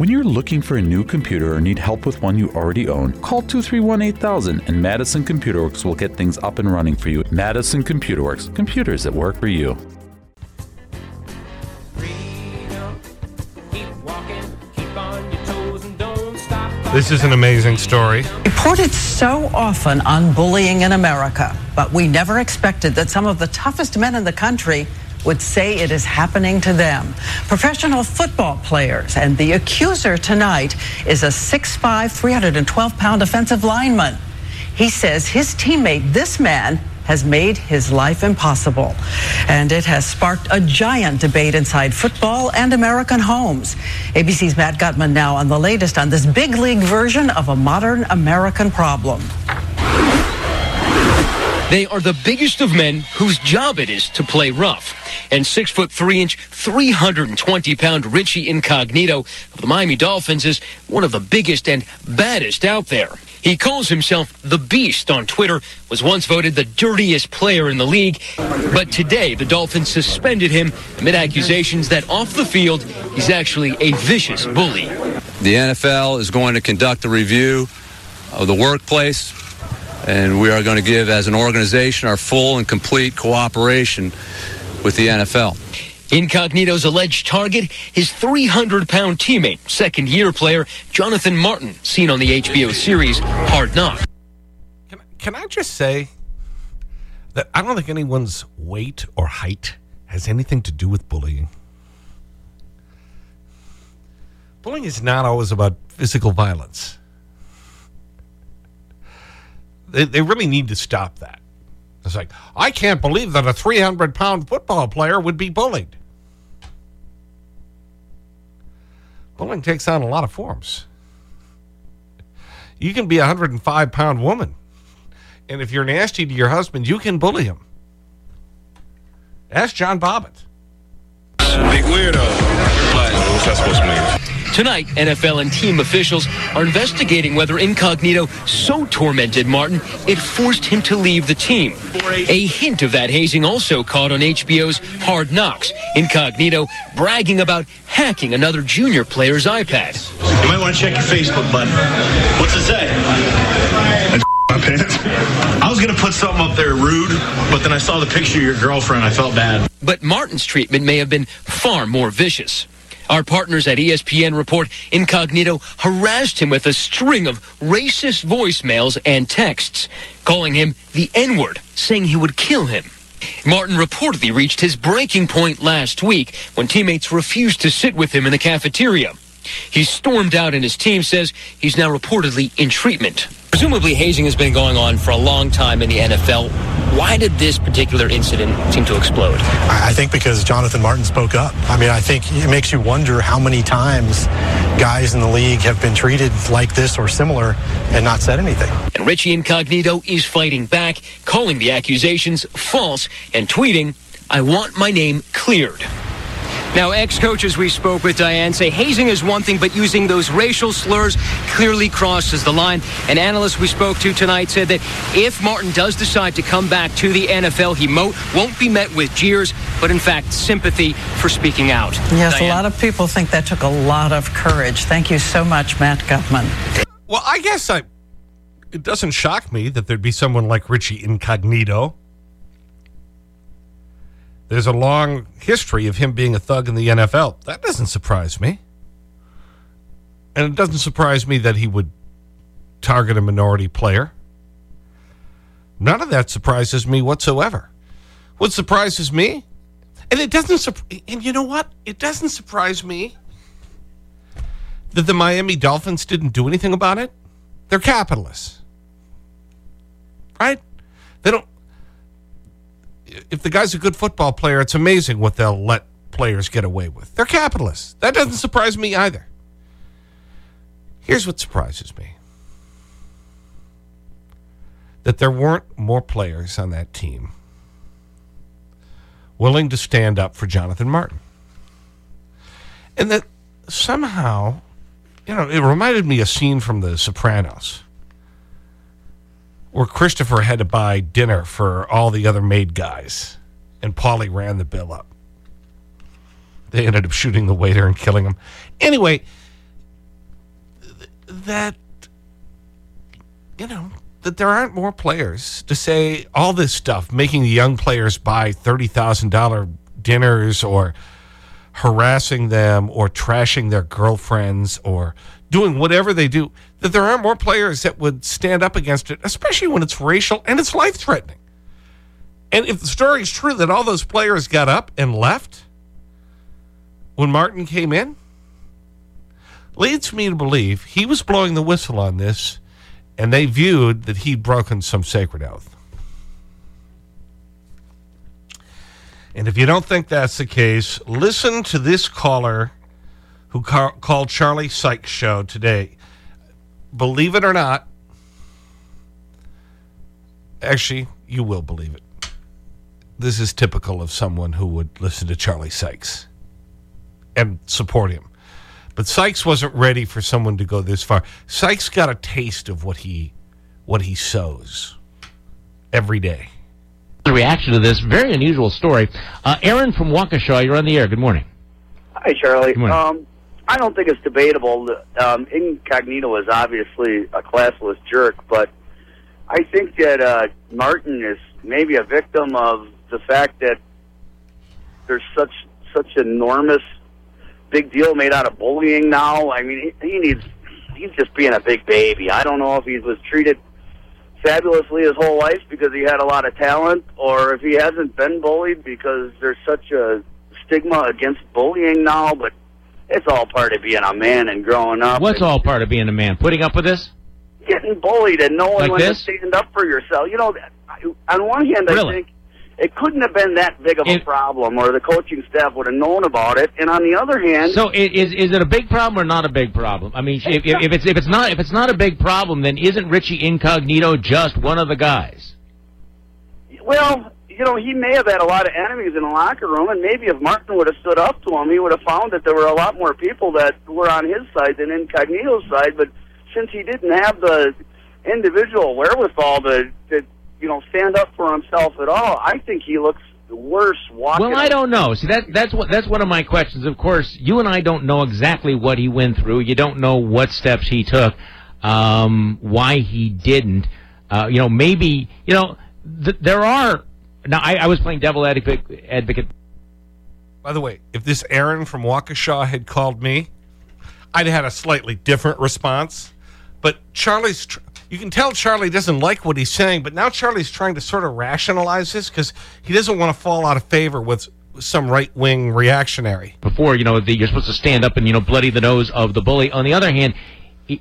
When you're looking for a new computer or need help with one you already own, call 231 8000 and Madison Computer Works will get things up and running for you. Madison Computer Works, computers that work for you. This is an amazing story. Reported so often on bullying in America, but we never expected that some of the toughest men in the country would say it is happening to them. Professional football players, and the accuser tonight is a 6'5, 312 pound offensive lineman. He says his teammate, this man, has made his life impossible. And it has sparked a giant debate inside football and American homes. ABC's Matt Gutman now on the latest on this big league version of a modern American problem. They are the biggest of men whose job it is to play rough. And six foot three inch, 320 pound Richie Incognito of the Miami Dolphins is one of the biggest and baddest out there. He calls himself the Beast on Twitter, was once voted the dirtiest player in the league, but today the Dolphins suspended him amid accusations that off the field he's actually a vicious bully. The NFL is going to conduct a review of the workplace, and we are going to give, as an organization, our full and complete cooperation with the NFL. Incognito's alleged target, his 300 pound teammate, second year player Jonathan Martin, seen on the HBO series Hard Knocks. Can, can I just say that I don't think anyone's weight or height has anything to do with bullying? Bullying is not always about physical violence. They, they really need to stop that. It's like, I can't believe that a 300 pound football player would be bullied. Bullying takes on a lot of forms. You can be a 105 pound woman. And if you're nasty to your husband, you can bully him. Ask John Bobbitt. Big weirdo. But what's that supposed to mean? Tonight, NFL and team officials are investigating whether Incognito so tormented Martin it forced him to leave the team. A hint of that hazing also caught on HBO's Hard Knocks. Incognito bragging about hacking another junior player's iPad. You might want to check your Facebook, bud. What's it say? My pants. I was gonna put something up there rude, but then I saw the picture of your girlfriend. I felt bad. But Martin's treatment may have been far more vicious. Our partners at ESPN report Incognito harassed him with a string of racist voicemails and texts, calling him the N-word, saying he would kill him. Martin reportedly reached his breaking point last week when teammates refused to sit with him in the cafeteria. He stormed out and his team says he's now reportedly in treatment. Presumably hazing has been going on for a long time in the NFL. Why did this particular incident seem to explode? I think because Jonathan Martin spoke up. I mean, I think it makes you wonder how many times guys in the league have been treated like this or similar and not said anything. And Richie Incognito is fighting back, calling the accusations false and tweeting, I want my name cleared. Now, ex coaches we spoke with, Diane, say hazing is one thing, but using those racial slurs clearly crosses the line. An analyst we spoke to tonight said that if Martin does decide to come back to the NFL, he mo- won't be met with jeers, but in fact, sympathy for speaking out. Yes, Diane? a lot of people think that took a lot of courage. Thank you so much, Matt Gutman. Well, I guess I, it doesn't shock me that there'd be someone like Richie Incognito. There's a long history of him being a thug in the NFL. That doesn't surprise me. And it doesn't surprise me that he would target a minority player. None of that surprises me whatsoever. What surprises me, and it doesn't, and you know what? It doesn't surprise me that the Miami Dolphins didn't do anything about it. They're capitalists. Right? They don't, if the guy's a good football player, it's amazing what they'll let players get away with. They're capitalists. That doesn't surprise me either. Here's what surprises me that there weren't more players on that team willing to stand up for Jonathan Martin. And that somehow, you know, it reminded me a scene from The Sopranos where Christopher had to buy dinner for all the other made guys, and Paulie ran the bill up. They ended up shooting the waiter and killing him. Anyway, that, you know, that there aren't more players to say all this stuff, making the young players buy $30,000 dinners or harassing them or trashing their girlfriends or doing whatever they do, that there aren't more players that would stand up against it, especially when it's racial and it's life threatening. And if the story is true that all those players got up and left when Martin came in, leads me to believe he was blowing the whistle on this and they viewed that he'd broken some sacred oath. And if you don't think that's the case, listen to this caller who ca called Charlie Sykes' show today. Believe it or not, actually, you will believe it. This is typical of someone who would listen to Charlie Sykes and support him. But Sykes wasn't ready for someone to go this far. Sykes got a taste of what he, what he sows every day. The reaction to this very unusual story. Uh, Aaron from Waukesha, you're on the air. Good morning. Hi, Charlie. morning. Um, I don't think it's debatable. Um, Incognito is obviously a classless jerk, but I think that uh, Martin is maybe a victim of the fact that there's such such enormous big deal made out of bullying now. I mean, he, he needs he's just being a big baby. I don't know if he was treated fabulously his whole life because he had a lot of talent, or if he hasn't been bullied because there's such a stigma against bullying now. But it's all part of being a man and growing up. What's all part of being a man? Putting up with this? getting bullied and knowing Like when this? to stand up for yourself. You know, on one hand, I think it couldn't have been that big of a It- problem, or the coaching staff would have known about it. And on the other hand, So i- is, is it a big problem or not a big problem? I mean, if, if, if, it's, if, it's not, if it's not a big problem, then isn't Richie Incognito just one of the guys? well, you know, he may have had a lot of enemies in the locker room, and maybe if Martin would have stood up to him, he would have found that there were a lot more people that were on his side than Incognito's side. But since he didn't have the individual wherewithal to, to you know, stand up for himself at all, I think he looks worse walking. Well, I don't know. See, that, that's, what, that's one of my questions. Of course, you and I don't know exactly what he went through. You don't know what steps he took, um, why he didn't. Uh, you know, maybe, you know, th- there are. Now, I, I was playing devil advocate, advocate By the way, if this Aaron from Waukesha had called me, I'd had a slightly different response. But Charlie's, you can tell Charlie doesn't like what he's saying, but now Charlie's trying to sort of rationalize this because he doesn't want to fall out of favor with some right wing reactionary. before, you know, that you're supposed to stand up and, you know, bloody the nose of the bully. On the other hand,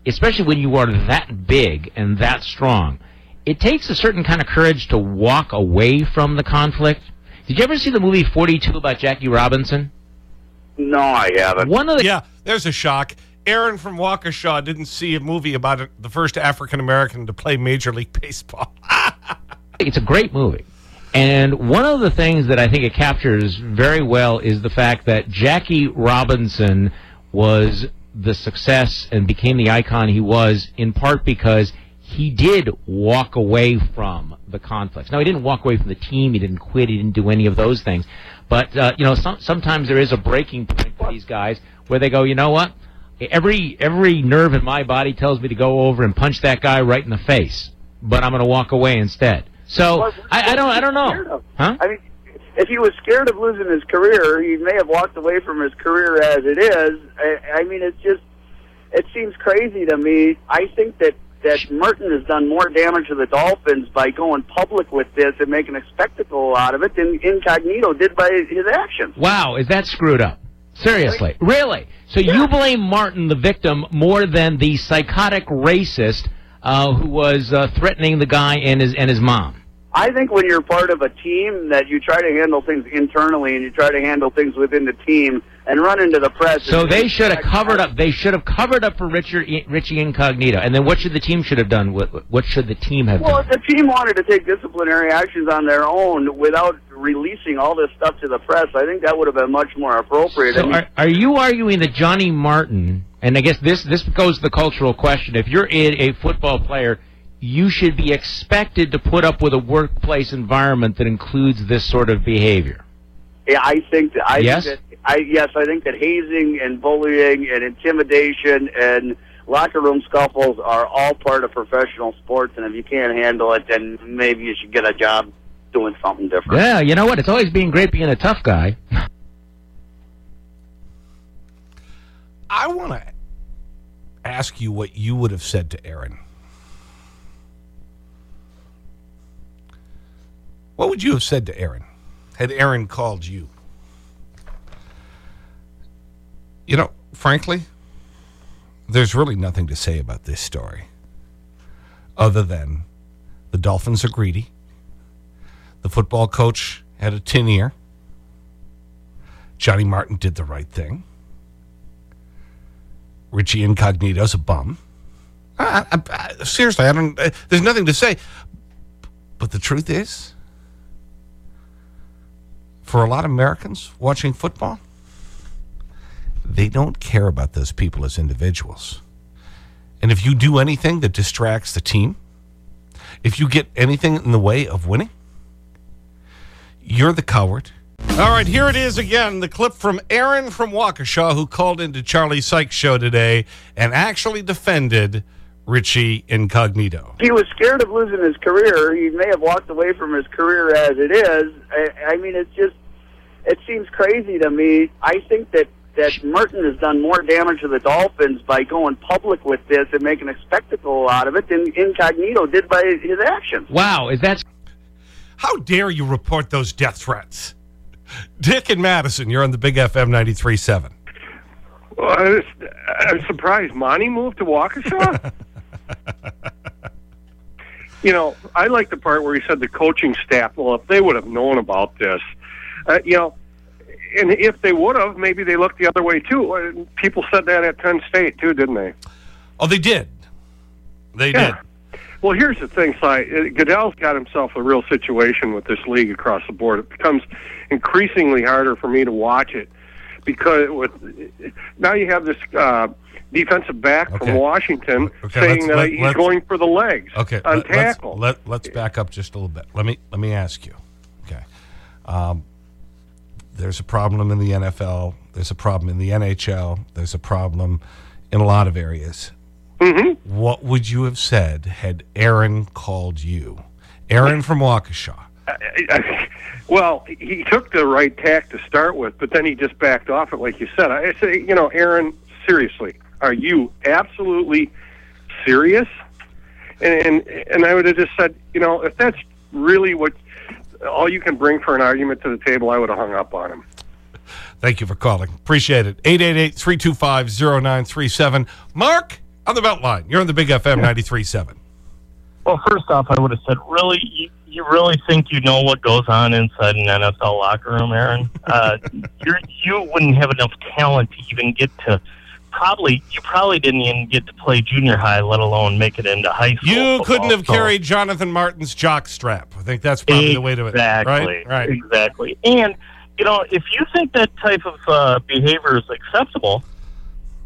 especially when you are that big and that strong, it takes a certain kind of courage to walk away from the conflict. Did you ever see the movie 42 about Jackie Robinson? No, I haven't. One of the Yeah, there's a shock. Aaron from Waukesha didn't see a movie about it, the first African American to play Major League Baseball. it's a great movie. And one of the things that I think it captures very well is the fact that Jackie Robinson was the success and became the icon he was in part because he did walk away from the conflicts. Now, he didn't walk away from the team. He didn't quit. He didn't do any of those things. But, uh, you know, some, sometimes there is a breaking point for these guys where they go, you know what? Every, every nerve in my body tells me to go over and punch that guy right in the face. But I'm going to walk away instead. So, I, I don't, I don't know. Huh? I mean, if he was scared of losing his career, he may have walked away from his career as it is. I, I mean, it's just, it seems crazy to me. I think that that Merton has done more damage to the Dolphins by going public with this and making a spectacle out of it than Incognito did by his actions. Wow, is that screwed up? Seriously, really? So you blame Martin, the victim, more than the psychotic racist uh, who was uh, threatening the guy and his and his mom? I think when you're part of a team that you try to handle things internally and you try to handle things within the team and run into the press. So they should have covered up. They should have covered up for Richard, Richie Incognito. And then what should the team should have done? What, what should the team have Well, done? if the team wanted to take disciplinary actions on their own without releasing all this stuff to the press, I think that would have been much more appropriate. I So mean, are, are you arguing that Johnny Martin, and I guess this, this goes to the cultural question, if you're a, a football player, you should be expected to put up with a workplace environment that includes this sort of behavior. yeah, I think that I Yes? think that I yes, I think that hazing and bullying and intimidation and locker room scuffles are all part of professional sports, and if you can't handle it, then maybe you should get a job doing something different. Yeah, you know what? It's always being great being a tough guy. I want to ask you what you would have said to Aaron. What would you have said to Aaron had Aaron called you? You know, frankly, there's really nothing to say about this story other than the Dolphins are greedy. The football coach had a tin ear. Johnny Martin did the right thing. Richie Incognito's a bum. I, I, I, seriously, I don't, there's nothing to say. But the truth is, for a lot of Americans watching football, they don't care about those people as individuals. And if you do anything that distracts the team, if you get anything in the way of winning, you're the coward. All right, here it is again, the clip from Aaron from Waukesha, who called into Charlie Sykes' show today and actually defended Richie Incognito. He was scared of losing his career. He may have walked away from his career as it is. I, I mean, it's just, it seems crazy to me. I think that that Merton has done more damage to the Dolphins by going public with this and making a spectacle out of it than Incognito did by his actions. Wow, is that... How dare you report those death threats? Dick and Madison, you're on the Big FM 93.7. Well, I was, I'm surprised. Monty moved to Waukesha? you know, I like the part where he said the coaching staff, well, if they would have known about this, uh, you know, and if they would have, maybe they looked the other way too. Uh, people said that at Penn State too, didn't they? Oh, they did. They Yeah. did. Well, here's the thing, Si. Uh, Goodell's got himself a real situation with this league across the board. It becomes increasingly harder for me to watch it because with now you have this uh, defensive back Okay. from Washington Okay, saying that let- he's going for the legs Okay, on let, let's, tackle. let, let's back up just a little bit. Let me, let me ask you. Okay. Um, there's a problem in the NFL. There's a problem in the NHL. There's a problem in a lot of areas. hmm What would you have said had Aaron called you? Aaron from Waukesha. well, he took the right tack to start with, but then he just backed off it, like you said. I say, you know, Aaron, seriously, are you absolutely serious? And and, and I would have just said, you know, if that's really what all you can bring for an argument to the table, I would have hung up on him. Thank you for calling. Appreciate it. 888-325-0937. Mark on the belt line. You're on the Big FM 93.7. Well, first off, I would have said, really, you, you really think you know what goes on inside an NFL locker room, Aaron? Uh, you're, you wouldn't have enough talent to even get to. Probably, you probably didn't even get to play junior high, let alone make it into high school. You football. couldn't have So- carried Jonathan Martin's jock strap. I think that's probably the way to it. Exactly. Right? Right. Exactly. And you know, if you think that type of uh, behavior is acceptable,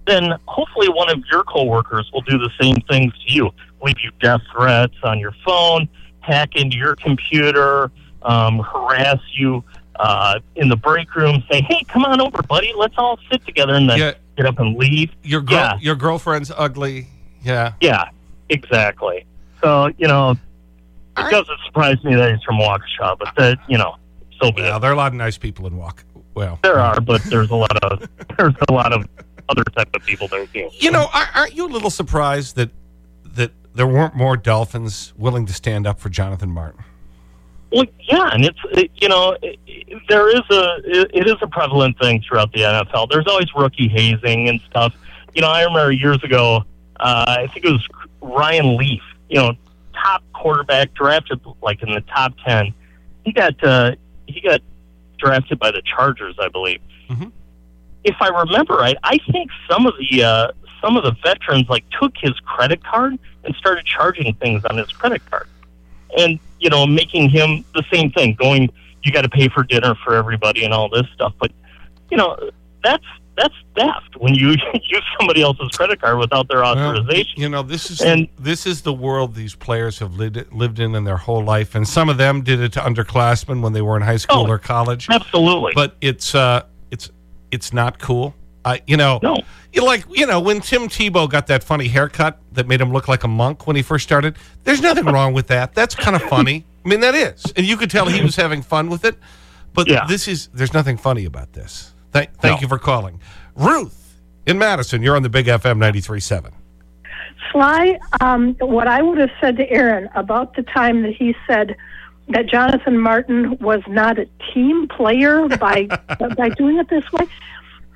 then hopefully one of your coworkers will do the same things to you. Leave you death threats on your phone, hack into your computer, um, harass you uh, in the break room, say, "Hey, come on over, buddy. Let's all sit together," and then Yeah. get up and leave. Your, girl, Yeah. your girlfriend's ugly. Yeah. Yeah, exactly. So you know, it All right. doesn't surprise me that he's from Waukesha, but that you know, so be it. There are a lot of nice people in Waukesha. Well, There are, but there's a lot of there's a lot of other type of people there too. you know, aren't you a little surprised that that there weren't more Dolphins willing to stand up for Jonathan Martin? Well, yeah, and it's it, you know it, there is a it, it is a prevalent thing throughout the NFL. There's always rookie hazing and stuff. You know, I remember years ago, uh, I think it was Ryan Leaf. You know, top quarterback drafted like in the top ten. He got uh, he got drafted by the Chargers, I believe. Mhm. If I remember right, I think some of the uh, some of the veterans like took his credit card and started charging things on his credit card and you know making him the same thing going you got to pay for dinner for everybody and all this stuff. But you know that's that's theft when you use somebody else's credit card without their Well, authorization. you know, this is And- this is the world these players have lived lived in in their whole life, and some of them did it to underclassmen when they were in high school Oh, or college. absolutely. But it's uh, it's it's not cool, I, you know, you like, you know, when Tim Tebow got that funny haircut that made him look like a monk when he first started, there's nothing wrong with that. That's kind of funny. I mean, that is. And you could tell he was having fun with it. But this is, there's nothing funny about this. Thank, thank you for calling. Ruth in Madison, you're on the Big FM 93.7. Sly, um, what I would have said to Aaron about the time that he said that Jonathan Martin was not a team player by by doing it this way.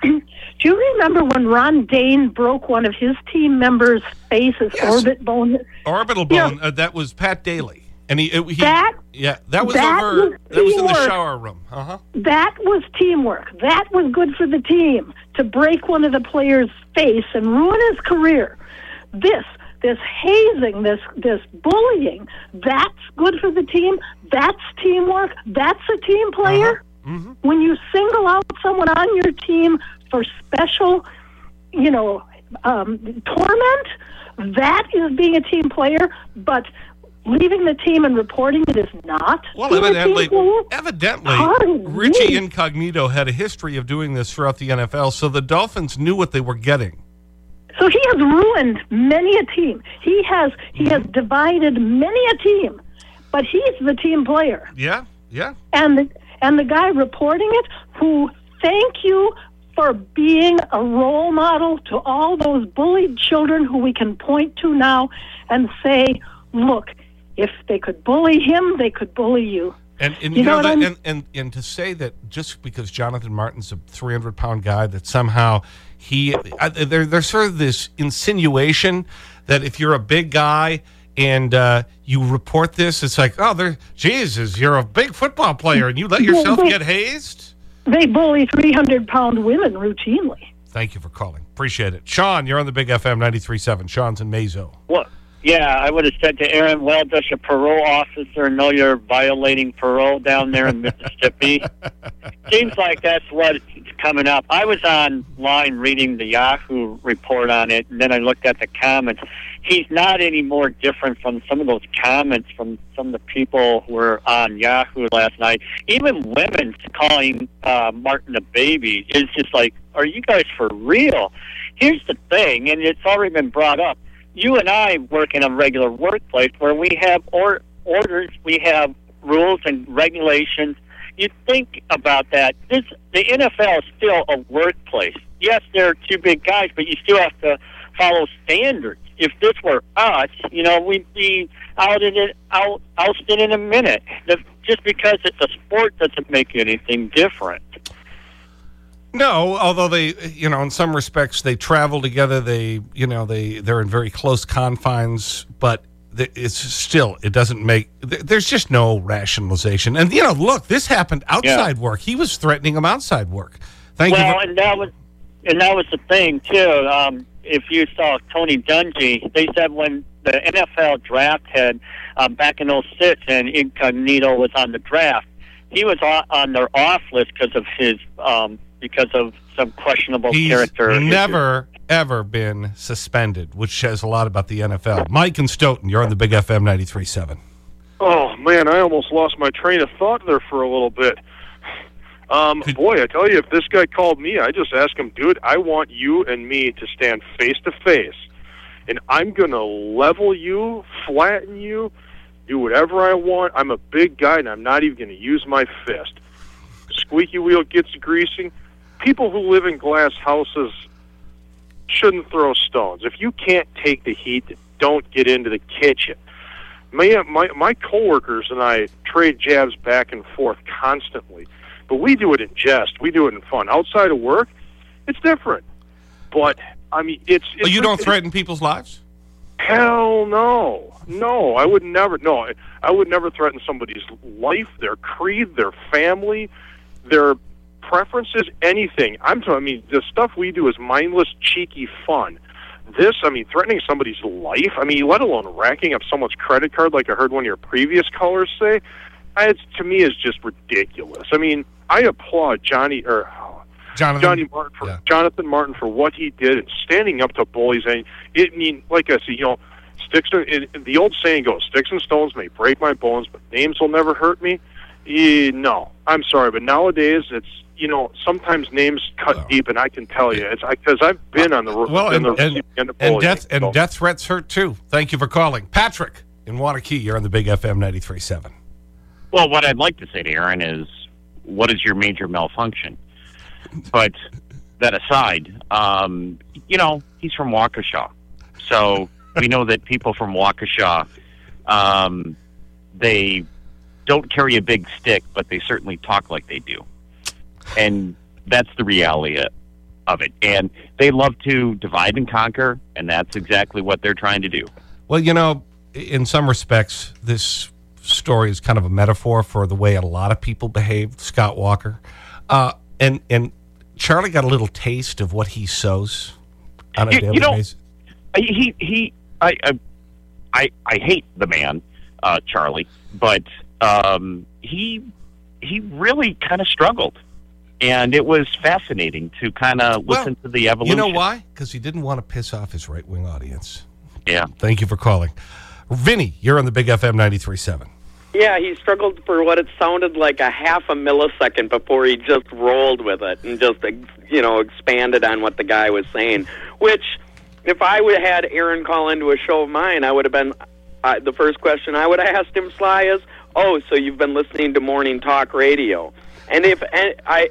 Do you remember when Ron Dayne broke one of his team members' faces, orbit bone? Orbital Yeah. bone, uh, that was Pat Daly. And he, he That- yeah, that was that over, was that was in the shower room. Uh-huh. That was teamwork. That was good for the team to break one of the players' face and ruin his career. This, this hazing, this, this bullying, that's good for the team. That's teamwork. That's a team player. When you single out someone on your team for special, you know, um, torment, that is being a team player. But leaving the team and reporting it is not. Well, being a team evidently, evidently, Pardon Richie. Incognito had a history of doing this throughout the NFL, so the Dolphins knew what they were getting. So he has ruined many a team. He has he has divided many a team, but he's the team player. Yeah, yeah. And and the guy reporting it, who thank you for being a role model to all those bullied children who we can point to now and say, look, if they could bully him, they could bully you. And, and You you, know know, that, and, and, and to say that just because Jonathan Martin's a 300 pound guy, that somehow he, there, there's sort of this insinuation that if you're a big guy and uh, you report this, it's like, oh, there, Jesus, you're a big football player and you let yourself Well, get hazed? They bully 300 pound women routinely. Thank you for calling. Appreciate it. Sean, you're on the Big FM 93.7. Sean's in Mazo. Well, yeah, I would have said to Aaron, well, does your parole officer know you're violating parole down there in Mississippi? Seems like that's what's coming up. I was online reading the Yahoo report on it, and then I looked at the comments. He's not any more different from some of those comments from some of the people who were on Yahoo last night. Even women calling uh, Martin a baby is just like, are you guys for real? Here's the thing, and it's already been brought up you and I work in a regular workplace where we have or, orders, we have rules and regulations. You think about that. This the NFL is still a workplace. Yes, there are two big guys, but you still have to follow standards. If this were us, you know, we'd be out in it, out ousted in a minute. The, just because it's a sport doesn't make anything different. No, although they, you know, in some respects they travel together. They, you know, they, they're in very close confines, but it's still, it doesn't make, there's just no rationalization. And, you know, look, this happened outside work. He was threatening him outside work. Thank well, you. For, and that was and that was the thing too. Um, if you saw Tony Dungy, they said when the NFL draft had um, back in '06 and Incognito was on the draft, he was on, on their off list because of his um, because of some questionable he's character. issues. never, ever been suspended, which says a lot about the NFL. Mike and Stoughton, you're on the Big FM 93.7. Oh man, I almost lost my train of thought there for a little bit. Um, boy, I tell you, if this guy called me, I just ask him, dude, I want you and me to stand face to face, and I'm gonna level you, flatten you, do whatever I want. I'm a big guy, and I'm not even gonna use my fist. Squeaky wheel gets greasing. People who live in glass houses shouldn't throw stones. If you can't take the heat, don't get into the kitchen. My, my, my coworkers and I trade jabs back and forth constantly, but we do it in jest. We do it in fun. Outside of work, it's different. But I mean, it's, it's Oh, you don't threaten people's lives? Hell no, no. I would never. No, I, I would never threaten somebody's life, their creed, their family, their preferences, anything. I'm. I mean, the stuff we do is mindless, cheeky fun. This, I mean, threatening somebody's life. I mean, let alone racking up someone's credit card, like I heard one of your previous callers say. It's to me is just ridiculous. I mean, I applaud Johnny or Jonathan, Johnny Martin for Jonathan Martin for what he did and standing up to bullies. And it I mean, like I said, you know, sticks. And, and the old saying goes, "Sticks and stones may break my bones, but names will never hurt me." Eh, no, I'm sorry, but nowadays it's you know, sometimes names cut deep, and I can tell you, it's because I've been on the Well, and, the and, and bullying, death, and so- death threats hurt too. Thank you for calling. Patrick in Waunakee, you're on the Big FM 93.7. Well, what I'd like to say to Aaron is, what is your major malfunction? But that aside, um, you know, he's from Waukesha. So we know that people from Waukesha, um, they don't carry a big stick, but they certainly talk like they do. And that's the reality of it. And they love to divide and conquer, and that's exactly what they're trying to do. Well, you know, in some respects, this story is kind of a metaphor for the way a lot of people behaved, Scott Walker. Uh, and, and Charlie got a little taste of what he sows on a You- daily you know, basis. I- he he I I I, I hate the man, uh, Charlie, but um, he he really kind of struggled, and it was fascinating to kind of Well, listen to the evolution. You know why? Because he didn't want to piss off his right wing audience. Yeah. Thank you for calling. Vinny, you're on the Big FM 93.7. Yeah, he struggled for what it sounded like a half a millisecond before he just rolled with it and just, you know, expanded on what the guy was saying. Which, if I would have had Aaron call into a show of mine, I would have been uh, the first question I would have asked him, Sly, is, "Oh, so you've been listening to morning talk radio?" And if and I,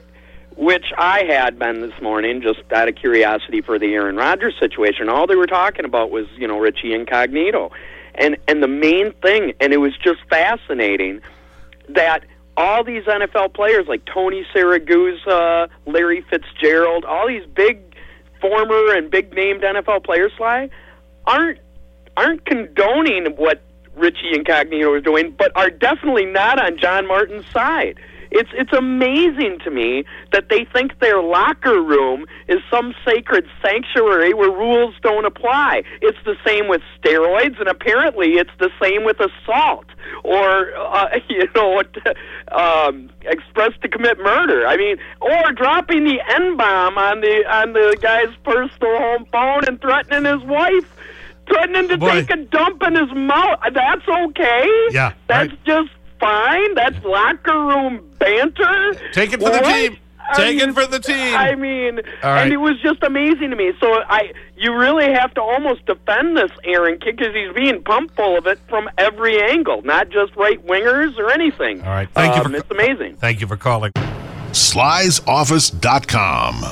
which I had been this morning, just out of curiosity for the Aaron Rodgers situation, all they were talking about was, you know, Richie Incognito, and and the main thing, and it was just fascinating that all these NFL players like Tony Siragusa, Larry Fitzgerald, all these big former and big named NFL players, Sly, aren't aren't condoning what Richie Incognito is doing, but are definitely not on John Martin's side. It's it's amazing to me that they think their locker room is some sacred sanctuary where rules don't apply. It's the same with steroids, and apparently it's the same with assault or uh, you know um, express to commit murder. I mean, or dropping the n bomb on the on the guy's personal home phone and threatening his wife. Threatening to Boy. take a dump in his mouth. That's okay. Yeah, That's just fine. That's locker room banter. Take it for the What? team. I Take it for the team. I mean, All right. and it was just amazing to me. So I, you really have to almost defend this Aaron kid because he's being pumped full of it from every angle, not just right wingers or anything. All right. Thank you Um, for- It's amazing. Thank you for calling. Sly'sOffice.com.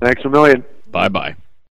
Thanks a million. Bye bye.